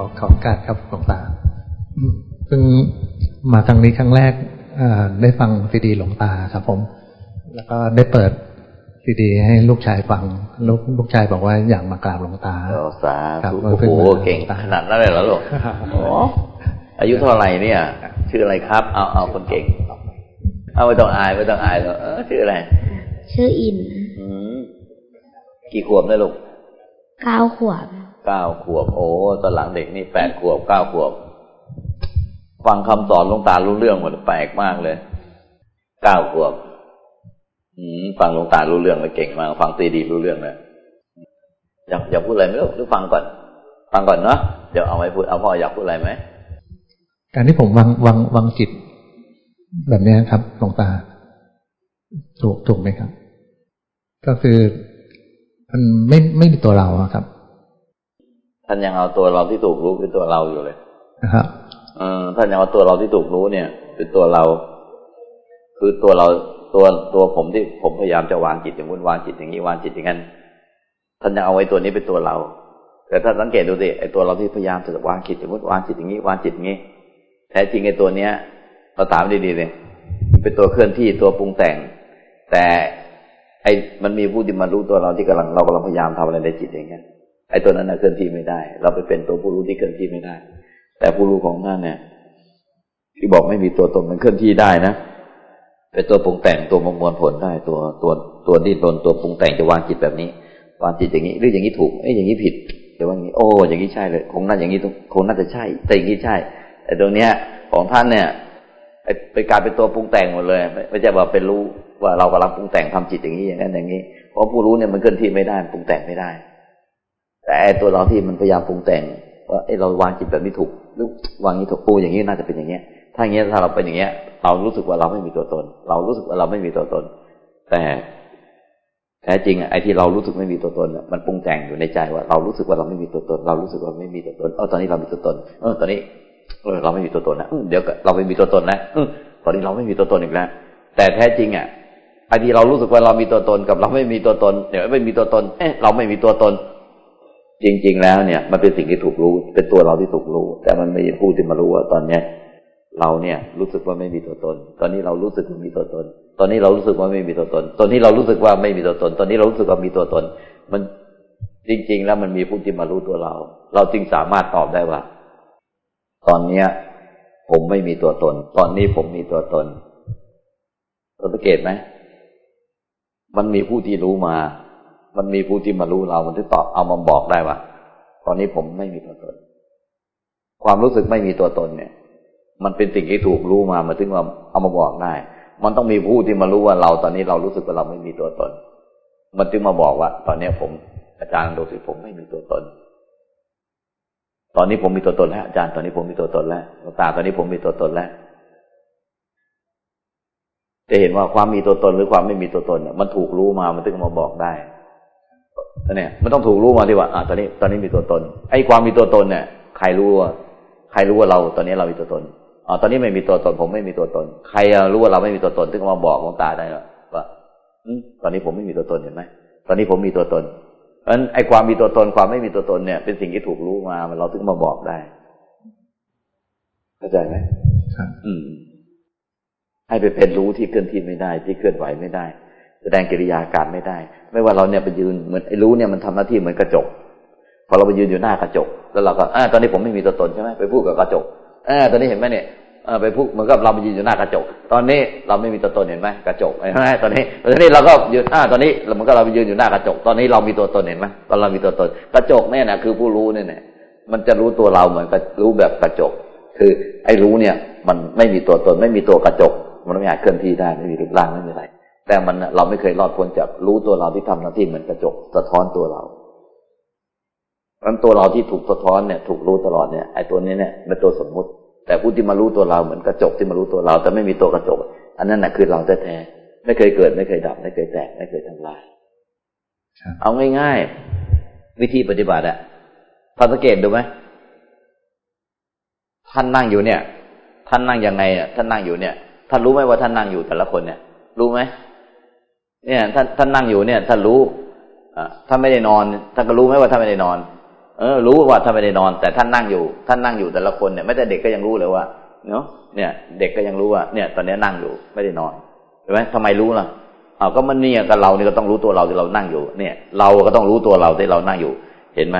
ขอขอการครับหลวงตาเพิ่งมาครั้งนี้ครั้งแรกได้ฟังซีดีหลวงตาครับ ผม แล้วก็ได้เปิดซีดี ให้ลูกชายฟังลูกลูกชายบอกว่าอยากมากราบหลวงตาสาธุโอ้โหเก่งขนาดนั้นเลยเหรอลูกอายุเท่าไหร่เนี่ย ชื่ออะไรครับ เอาเอาคนเก่งเอาไม่ต้องอายไม่ต้องอายหรอกชื่ออะไร ชื่ออินกี่ขวบนะลูกเก้าขวบ เก้าขวบ โอ้ตอนหลังเด็กนี่แปดขวบเก้าขวบ ฟังคำสอนลงตารู้เรื่องหมดแปลกมากเลยเก้าขวบฟังลงตารู้เรื่องเลยเก่งมากฟังตีดีรู้เรื่องเลยอยากอยากพูดอะไรไหมลูกหรือฟังก่อน ฟังก่อนเนาะเดี๋ยวเอาไว้พูดเอาพ่ออยากพูดอะไรไหมการที่ผมวางวางวางจิต แบบนี้ครับลงตา ถูกถูกไหมครับ ก็คือมันไม่ไม่มีตัวเราครับ ท่านยังเอาตัวเราที่ถูกรู้เป็นตัวเราอยู่เลยนะครับเออท่านยังเอาตัวเราที่ถูกรู้เนี่ย เป็นตัวเรา คือตัวเราตัวตัวผมที่ผมพยายามจะวางจิตอย่างนู้นวางจิตอย่างนี้วางจิตอย่างนั้นท่านยังเอาไว้ตัวนี้เป็นตัวเรา แต่ถ้าสังเกตดูสิไอ้ตัวเราที่พยายามจะวางจิตอย่างนู้นวางจิตอย่างนี้วางจิตอย่างนี้แท้จริงไอ้ตัวเนี้ยเราถามดีๆเลยเป็นตัวเคลื่อนที่ตัวปรุงแต่ง แต่ไอ้มันมีผู้ที่มารู้ตัวเราที่กำลังเรากำลังพยายามทำอะไรในจิตอย่างเงี้ย ไอ้ตัวนั้นน่ะเคลื่อนที่ไม่ได้ เราไปเป็นตัวผู้รู้ที่เคลื่อนที่ไม่ได้ แต่ผู้รู้ของนั่นเนี่ย ที่บอกไม่มีตัวตนมันเคลื่อนที่ได้นะเป็นตัวปรุงแต่งตัวมงมวลผลได้ตัวตัวตัวดิ้นรนตัวปรุงแต่งจะวางจิตแบบนี้วางจิตอย่างนี้หรืออย่างนี้ถูกเอ้ยอย่างนี้ผิดแต่ว่าอย่างนี้โอ้อย่างนี้ใช่เลย คงน่าอย่างนี้คงน่าจะใช่ แต่อย่างนี้ใช่แต่ตรงเนี้ยของท่านเนี่ยเป็นการเป็นตัวปรุงแต่งหมดเลยไม่ใช่ว่าเป็นรู้ว่าเรากำลังปรุงแต่งทำจิตอย่างนี้อย่างนั้นอย่างนี้เพราะผู้รู้เนี่ยมันเคลื่อนที่ไม่ได้ปรุงแต่งไม่ได้ แต่ตัวเราที่มันพยายามปรุงแต่งว่าไอ้เราวางจิตแบบนี้ถูกหรือวางนี้ถูกปูอย่างนี้น่าจะเป็นอย่างเงี้ย ถ้าอย่างเงี้ยถ้าเราเป็นอย่างเงี้ย เรารู้สึกว่าเราไม่มีตัวตน เรารู้สึกว่าเราไม่มีตัวตน แต่แท้จริงไอ้ที่เรารู้สึกไม่มีตัวตนมันปรุงแต่งอยู่ในใจว่าเรารู้สึกว่าเราไม่มีตัวตน เรารู้สึกว่าไม่มีตัวตนเออตอนนี้เรามีตัวตน เออตอนนี้เออเราไม่มีตัวตนนะเดี๋ยวเราไม่มีตัวตนนะตอนนี้เราไม่มีตัวตนอีกแล้วแต่แท้จริงอะไอ้ที่เรารู้สึกว่าเรามีตัวตนกับเราไม่มีตัวตน เดี๋ยวไม่มีตัวตน เอ๊ะเราไม่มีตัวตน จริง ๆ แล้วเนี่ยมันเป็นสิ่งที่ถูกรู้ เป็นตัวเราที่ถูกรู้ แต่มันไม่ผู้ที่มารู้ว่าตอนเนี้ยเราเนี่ยรู้สึกว่าไม่มีตัวตน ตอนนี้เรารู้สึกว่ามีตัวตน ตอนนี้เรารู้สึกว่าไม่มีตัวตน ตอนนี้เรารู้สึกว่าไม่มีตัวตน ตอนนี้เรารู้สึกว่ามีตัวตน มันจริง ๆ แล้วมันมีผู้ที่มารู้ตัวเรา เราจึงสามารถตอบได้ว่า ตอนเนี้ย ผมไม่มีตัวตน ตอนนี้ผมมีตัวตนสังเกตไหมมันมีผู้ที่รู้มา มันมีผู้ที่มารู้เรา มันถึงตอบเอามาบอกได้ว่าตอนนี้ผมไม่มีตัวตน ความรู้สึกไม่มีตัวตนเนี่ย มันเป็นสิ่งที่ถูกรู้มามันถึงว่าเอามาบอกได้ มันต้องมีผู้ที่มารู้ว่าเรา ตอนนี้เรารู้สึกว่าเราไม่มีตัวตน มันจึงมาบอกว่า ตอนนี้ผม อาจารย์ดูสิผมไม่มีตัวตน ตอนนี้ผมมีตัวตนแล้วอาจารย์ตอนนี้ผมมีตัวตนแล้วตาตอนนี้ผมมีตัวตนแล้วจะเห็นว่าความมีตัวตนหรือความไม่มีตัวตนเนี่ยมันถูกรู้มามันถึงมาบอกได้ เนี่ยมันต้องถูกรู้มาที่ว่าอ่าตอนนี้ตอนนี้มีตัวตน ไอ้ความมีตัวตนเนี่ยใครรู้ว่าใครรู้ว่าเราตอนนี้เรามีตัวตนอ๋อตอนนี้ไม่มีตัวตน ผมไม่มีตัวตน ใครรู้ว่าเราไม่มีตัวตนถึงมาบอกหลวงตาได้ว่าตอนนี้ผมไม่มีตัวตนเห็นไหมตอนนี้ผมมีตัวตนเพราะฉะนั้นไอ้ความมีตัวตนความไม่มีตัวตนเนี่ย เป็นสิ่งที่ถูกรู้มาเราถึงมาบอกได้เข้าใจไหมครับ อืม ให้ไปเป็นรู้ที่เคลื่อนที่ไม่ได้ ที่เคลื่อนไหวไม่ได้ แสดงกิริยาการไม่ได้ ไม่ว่าเราเนี่ยไปยืนเหมือนไอ้รู้เนี่ยมันทำหน้าที่เหมือนกระจก พอเราไปยืนอยู่หน้ากระจก แล้วเราก็อ่าตอนนี้ผมไม่มีตัวตนใช่ไหมไปพูดกับกระจกอ่าตอนนี้เห็นไหมเนี่ยไปพูดเหมือนกับเราไปยืนอยู่หน้ากระจก ตอนนี้เราไม่มีตัวตนเห็นไหมกระจกเห็นไหมตอนนี้ตอนนี้เราก็ยืนอ่าตอนนี้เหมือนกับเราไปยืนอยู่หน้ากระจก ตอนนี้เรามีตัวตนเห็นไหมตอนเรามีตัวตน กระจกเนี่ยนะคือผู้รู้เนี่ยมันจะรู้ตัวเราเหมือนกับรู้แบบกระจก คือไอ้รู้เนี่ย มันไม่มีตัวตนไม่มีตัวกระจก มันไม่อาจเคลื่อนที่ได้ไม่มีรูปร่างไม่มีอะไร แต่มันเราไม่เคยรอดพ้นจากรู้ตัวเราที่ทำหน้าที่เหมือนกระจกสะท้อนตัวเรานั้นตัวเราที่ถูกสะท้อนเนี่ยถูกรู้ตลอดเนี่ยไอ้ตัวนี้เนี่ยเป็นตัวสมมุติ แต่ผู้ที่มารู้ตัวเราเหมือนกระจกที่มารู้ตัวเรา แต่ไม่มีตัวกระจก อันนั้นแหะคือเราแท้ๆไม่เคยเกิด ไม่เคยดับ ไม่เคยแตกไม่เคยทำลายเอาง่ายๆวิธีปฏิบัติอะท่านสังเกตดูไหมท่านนั่งอยู่เนี่ย ท่านนั่งยังไงอะท่านนั่งอยู่เนี่ยท่านรู้ไหมว่าท่านนั่งอยู่แต่ละคนเนี่ย รู้ไหม เนี่ยท่านท่านนั่งอยู่เนี่ยท่านรู้ท่านไม่ได้นอนท่านก็รู้ไหมว่าท่านไม่ได้นอนเเออ รู้ว่าท่านไม่ได้นอน แต่ท่านนั่งอยู่ ท่านนั่งอยู่แต่ละคนเนี่ยไม่แต่เด็กก็ยังรู้เลยว่าเนาะเนี่ย เด็กก็ยังรู้ว่าเนี่ย ตอนนี้นั่งอยู่ไม่ได้นอนเห็นไหมทำไมรู้ล่ะเอาก็มันเนี่ยกับเราเนี่ยก็ต้องรู้ตัวเราที่เรานั่งอยู่ เนี่ย เราก็ต้องรู้ตัวเราที่เรานั่งอยู่ เห็นไหม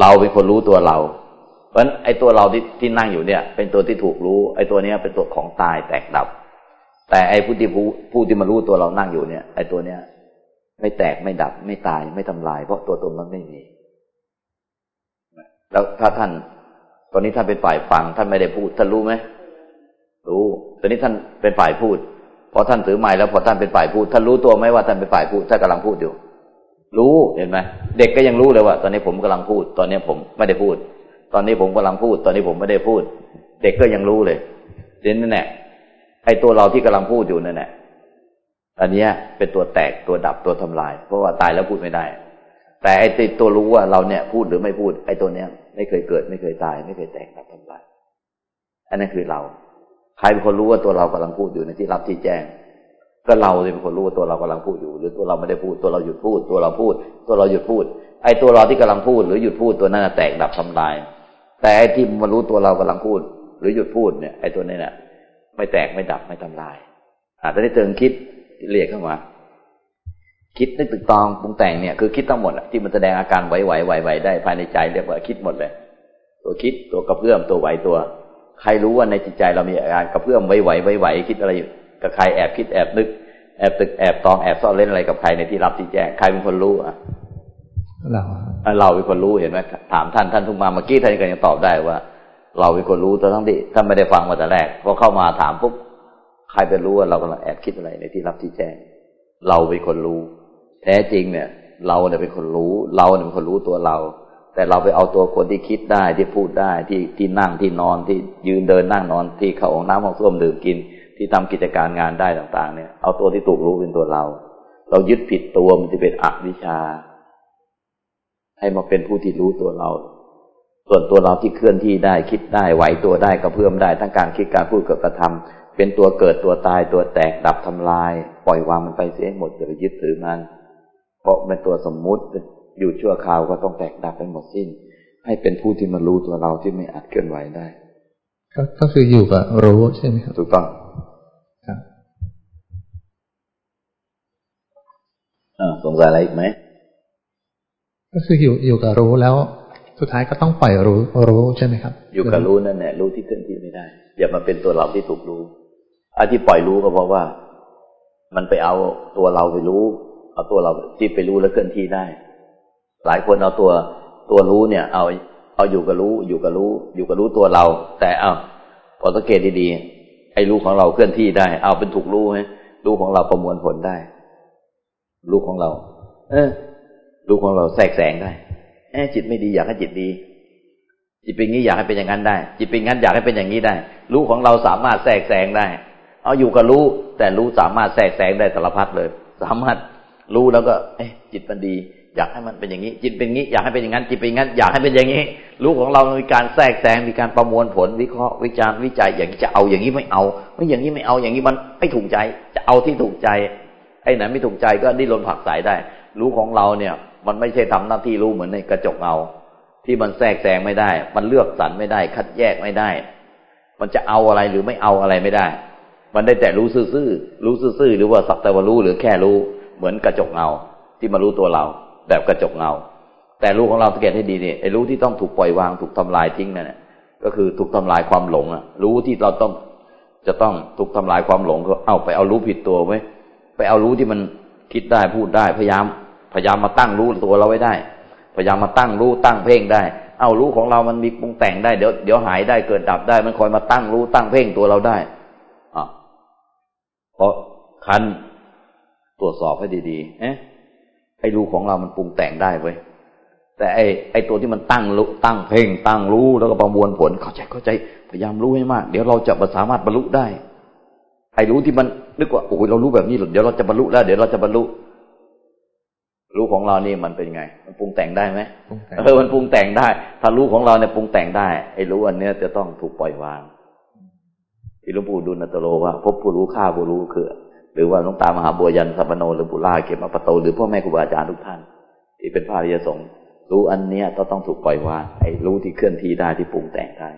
เราเป็นคนรู้ตัวเรา เพราะฉะนั้นไอ้ตัวเราที่ที่นั่งอยู่เนี่ย เป็นตัวที่ถูกรู้ ไอ้ตัวเนี้ยเป็นตัวของตายแตกดับ แต่ไอ้ผู้ที่ผู้ผู้ที่มารู้ตัวเรานั่งอยู่เนี่ยไอ้ตัวเนี้ย ไม่แตกไม่ดับ ไม่ตายไม่ทำลาย เพราะตัวตนมันไม่มีแล้วถ้าท่าน ตอนนี้ท่านเป็นฝ่ายฟัง ท่านไม่ได้พูด ท่านรู้ไหมรู้ตอนนี้ท่านเป็นฝ่ายพูดพอท่านถือไม้แล้วพอท่านเป็นฝ่ายพูด ท่านรู้ตัวไหมว่าท่านเป็นฝ่ายพูดท่านกำลังพูดอยู่ รู้เห็นไหมเด็กก็ยังรู้เลยว่า ตอนนี้ผมกำลังพูด ตอนนี้ผมไม่ได้พูด ตอนนี้ผมกำลังพูด ตอนนี้ผมไม่ได้พูด เด็กก็ยังรู้เลยเด่นนั่นแหละ ไอ้ตัวเราที่กำลังพูดอยู่นั่นแหละอันนี้เป็นตัวแตกตัวดับตัวทำลาย เพราะว่าตายแล้วพูดไม่ได้ แต่ไอ้ติดตัวรู้ว่าเราเนี่ยพูดหรือไม่พูด ไอ้ตัวเนี้ย ไม่เคยเกิด ไม่เคยตาย ไม่เคยแตกดับทำลาย อันนั้นคือเรา ใครเป็นคนรู้ว่าตัวเรากำลังพูดอยู่ในที่รับที่แจ้ง ก็เราเป็นคนรู้ว่าตัวเรากำลังพูดอยู่ หรือตัวเราไม่ได้พูด ตัวเราหยุดพูด ตัวเราพูด ตัวเราหยุดพูด ไอ้ตัวเราที่กำลังพูด หรือหยุดพูดตัวนั้นแตกดับทำลาย แต่ไอ้ที่มารู้ตัวเรากำลังพูด หรือหยุดพูดเนี่ย ไอ้ตัวนี้เนี่ย ไม่แตกไม่ดับไม่ทำลายอาจจะได้เติมคิดเรียกเข้ามา คิดนึกตึกตองปรุงแต่งเนี่ยคือคิดทั้งหมดที่มันแสดงอาการไหวไหวไหวไหวได้ภายในใจเรียกว่าคิดหมดเลย ตัวคิดตัวกระเพื่อมตัวไหวตัว ใครรู้ว่าในจิตใจเรามีอาการกระเพื่อมไหวไหวไหวคิดอะไรอยู่กับใครแอบคิดแอบนึกแอบตึกแอบตองแอบซ่อนเล่นอะไรกับใครในที่รับที่แจ้งใครเป็นคนรู้อะเราเราเป็นคนรู้เห็นไหมถามท่านท่านทุกมาเมื่อกี้ท่านก็ยังตอบได้ว่า เราเป็นคนรู้ตัวทั้งที่ท่านไม่ได้ฟังมาแต่แรกพอเข้ามาถามปุ๊บใครเป็นรู้ว่าเรากำลังแอบคิดอะไรในที่รับที่แจ้ง เราเป็นคนรู้ แท้จริงเนี่ย เราเนี่ยเป็นคนรู้ เราเนี่ยเป็นคนรู้ตัวเรา แต่เราไปเอาตัวคนที่คิดได้ที่พูดได้ที่ที่นั่งที่นอนที่ยืนเดินนั่งนอนที่เข้าห้องน้ำห้องส้วมดื่มกิน ที่ทำกิจการงานได้ต่าง ๆ เนี่ย เอาตัวที่ถูกรู้เป็นตัวเรา เรายึดผิดตัวมันจะเป็นอวิชชาให้มาเป็นผู้ที่รู้ตัวเรา ส่วนตัวเราที่เคลื่อนที่ได้คิดได้ไหวตัวได้กระเพื่อมได้ ทั้งการคิดการพูดกับกระทำเป็นตัวเกิดตัวตายตัวแตกดับทำลาย ปล่อยวางมันไปเสียหมดอย่าไปยึดถือมัน เพราะเป็นตัวสมมุติอยู่ชั่วคราวก็ต้องแตกดับไปหมดสิ้น ให้เป็นผู้ที่มารู้ตัวเราที่ไม่อาจเคลื่อนไหวได้ ก็คืออยู่กับรู้ใช่ไหมครับถูกต้องครับสงสัยอะไรอีกไหมก็คืออยู่อยู่กับรู้แล้ว สุดท้ายก็ต้องปล่อยรู้รู้ใช่ไหมครับ อยู่กับรู้นั่นแหละรู้ที่เคลื่อนที่ไม่ได้ อย่ามาเป็นตัวเราที่ถูกรู้อาที่ปล่อยรู้ก็เพราะว่า มันไปเอาตัวเราไปรู้ เอาตัวเราที่ไปรู้แล้วเคลื่อนที่ได้ หลายคนเอาตัวตัวรู้เนี่ย เอา เอาอยู่กับรู้ อยู่กับรู้ อยู่กับรู้ตัวเรา แต่เอาพอสังเกตดีๆไอ้รู้ของเราเคลื่อนที่ได้ เอาเป็นถูกรู้ไหมรู้ของเราประมวลผลได้ รู้ของเรา เออรู้ของเราแทรกแสงได้ แอบจิตไม่ดีอยากให้จิตดี จิตเป็นงี้อยากให้เป็นอย่างนั้นได้ จิตเป็นงั้นอยากให้เป็นอย่างนี้ได้ รู้ของเราสามารถแทรกแสงได้ เอาอยู่กับรู้ แต่รู้สามารถแทรกแสงได้สารพัดเลย สามารถรู้แล้วก็ เอ๊ะจิตมันดีอยากให้มันเป็นอย่างนี้ จิตเป็นงี้อยากให้เป็นอย่างนั้น จิตเป็นงั้น อยากให้เป็นอย่างนี้ รู้ของเรามีการแทรกแซงมีการประมวลผล วิเคราะห์วิจารณ์วิจัยอย่างจะเอาอย่างนี้ไม่เอาไม่อย่างนี้ไม่เอาอย่างนี้มันไม่ถูกใจ จะเอาที่ถูกใจไอ้ไหนไม่ถูกใจก็ดิ้นรนผักสายได้ รู้ของเราเนี่ย มันไม่ใช่ทำหน้าที่รู้เหมือนในกระจกเงาที่มันแทรกแซงไม่ได้ มันเลือกสรรไม่ได้ คัดแยกไม่ได้ มันจะเอาอะไรหรือไม่เอาอะไรไม่ได้ มันได้แต่รู้ซื่อๆรู้ซื่อๆหรือว่าสักแต่ว่ารู้หรือแค่รู้เหมือนกระจกเงาที่มารู้ตัวเรา แบบกระจกเงา แต่รู้ของเราสังเกตให้ดีนี่ไอ้รู้ที่ต้องถูกปล่อยวางถูกทำลายทิ้งนั่นแหละก็คือถูกทำลายความหลงอะ รู้ที่เราต้องจะต้องถูกทำลายความหลงก็เอาไปเอารู้ผิดตัวไว้ไปเอารู้ที่มันคิดได้พูดได้พยายาม พยายามมาตั้งรู้ตัวเราไว้ได้ พยายามมาตั้งรู้ตั้งเพ่งได้ เอารู้ของเรามันมีปรุงแต่งได้เดี๋ยวเดี๋ยวหายได้เกิดดับได้ มันคอยมาตั้งรู้ตั้งเพ่งตัวเราได้อะเพราะคันตรวจสอบให้ดีๆ เอ๊ะไอ้รู้ของเรามันปรุงแต่งได้เว้ยแต่ไอ้ไอ้ตัวที่มันตั้งรู้ตั้งเพ่งตั้งรู้แล้วก็ประมวลผลเข้าใจเข้าใจพยายามรู้ให้มาก เดี๋ยวเราจะสามารถบรรลุได้ไอ้รู้ที่มันนึกว่าโอ้ยเรารู้แบบนี้เดี๋ยวเราจะบรรลุแล้วเดี๋ยวเราจะบรรลุ รู้ของเรานี่มันเป็นไง มันปรุงแต่งได้ไหมเออมันปรุงแต่งได้ ถ้ารู้ของเราเนี่ยปรุงแต่งได้ไอ้รู้อันเนี้ยจะต้องถูกปล่อยวางที่หลวงปู่ดูลตโลว่าพบผู้รู้ฆ่าผู้รู้คือ หรือว่าหลวงตามหาบัวยันสัปโนหรือปุราเขมปโตหรือพ่อแม่ครูบาอาจารย์ทุกท่าน ที่เป็นพระริยสงฆ์รู้อันเนี้ยก็ต้องถูกปล่อยวางไอ้รู้ที่เคลื่อนที่ได้ที่ปรุงแต่งได้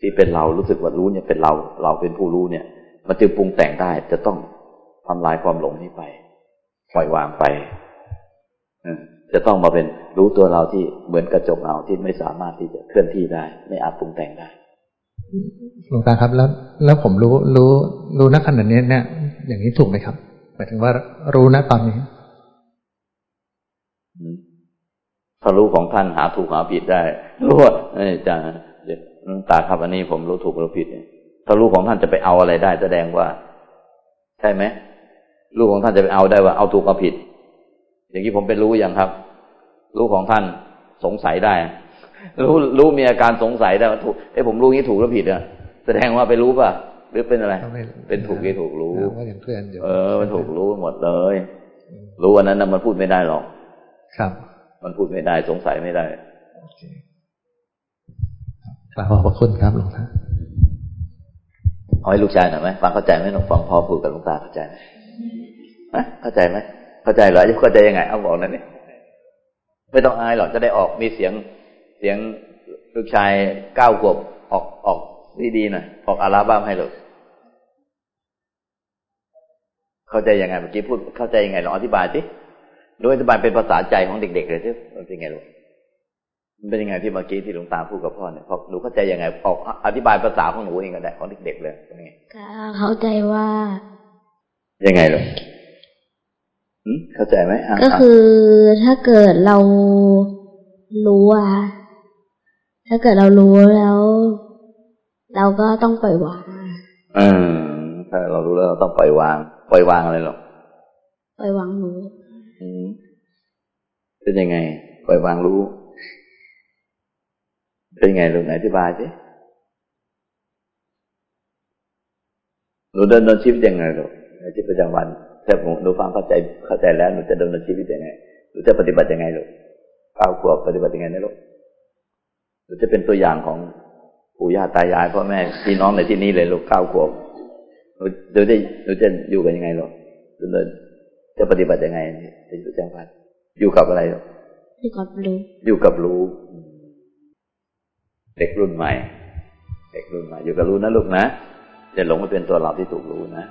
ที่เป็นเรารู้สึกว่ารู้เนี่ยเป็นเรา เราเป็นผู้รู้เนี่ย มันจึงปรุงแต่งได้จะต้องทำลายความหลงนี้ไป ปล่อยวางไป จะต้องมาเป็นรู้ตัวเราที่เหมือนกระจกเงาที่ไม่สามารถที่จะเคลื่อนที่ได้ ไม่อาจปรุงแต่งได้หลวงตาครับ แล้วแล้วผมรู้รู้รู้ณขณะนี้เนี่ย อย่างนี้ถูกไหมครับหมายถึงว่ารู้ณตอนนี้ถ้ารู้ของท่านหาถูกหาผิดได้รู้ว่าจะตาครับอันนี้ผมรู้ถูกรู้ผิดเนี่ยถ้ารู้ของท่านจะไปเอาอะไรได้ แสดงว่า ใช่ไหมรู้ของท่านจะไปเอาได้ว่าเอาถูกเอาผิด อย่างนี้ผมเป็นรู้อย่างครับ รู้ของท่านสงสัยได้ รู้รู้มีอาการสงสัยได้ว่าถูกเอ้ผมรู้งี้ถูกหรือผิดอะแสดงว่าไปรู้ป่ะหรือเป็นอะไร เป็นถูกที่ถูกรู้เออ มันถูกรู้หมดเลย รู้อันนั้นมันพูดไม่ได้หรอก ครับ มันพูดไม่ได้สงสัยไม่ได้กราบขอบพระคุณครับหลวงตาเอาให้ลูกชายหน่อยไหมฟังเข้าใจไหมหลวงฟังพ่อพูดกับหลวงตาเข้าใจไหมเข้าใจไหม เข้าใจเหรอจะเข้าใจยังไง เอาบอกนั่นนี่ไม่ต้องอายหรอกจะได้ออกมีเสียงเสียงลูกชายเก้าขวบออกออกดีๆหน่อยออกอาราบ้ามให้เลยเข้าใจยังไงเมื่อกี้พูดเข้าใจยังไงลองอธิบายสิโดยอธิบายเป็นภาษาใจของเด็ก ๆ เลยที่มันเป็นไงลูกมันเป็นยังไงที่เมื่อกี้ที่หลวงตาพูดกับพ่อเนี่ยพอหนูเข้าใจยังไงออกอธิบายภาษาของหนูเองก็ได้ของเด็กๆเลยเป็นไงเข้าใจว่า ยังไงลูก เข้าใจไหมก็คือถ้าเกิดเรารู้อะถ้าเกิดเรารู้แล้ว เราก็ต้องปล่อยวางอืมถ้าเรารู้แล้วเราต้องปล่อยวาง ปล่อยวางอะไรหรอปล่อยวางรู้เป็นยังไง ปล่อยวางรู้ เป็นไงลูกไหนอธิบายสิหนูเดินดนชีวิตยังไงลูกในชีวิตประจำวัน ถ้าหนูฟังเข้าใจเข้าใจแล้วหนูจะดำเนินชีวิตยังไงหนูจะปฏิบัติยังไงลูกก้าวขวบปฏิบัติยังไงนะลูกหนูจะเป็นตัวอย่างของปู่ย่าตายายพ่อแม่พี่น้องในที่นี้เลยลูกก้าวขวบหนูหนูจะหนูจะอยู่กันยังไงลูกดำเนินจะปฏิบัติยังไงในชีวิตประจำวันอยู่กับอะไรอยู่กับรู้อยู่กับรู้ เด็กรุ่นใหม่ เด็กรุ่นใหม่ อยู่กับรู้นะลูกนะจะหลงไปเป็นตัวเราที่ถูกรู้นะ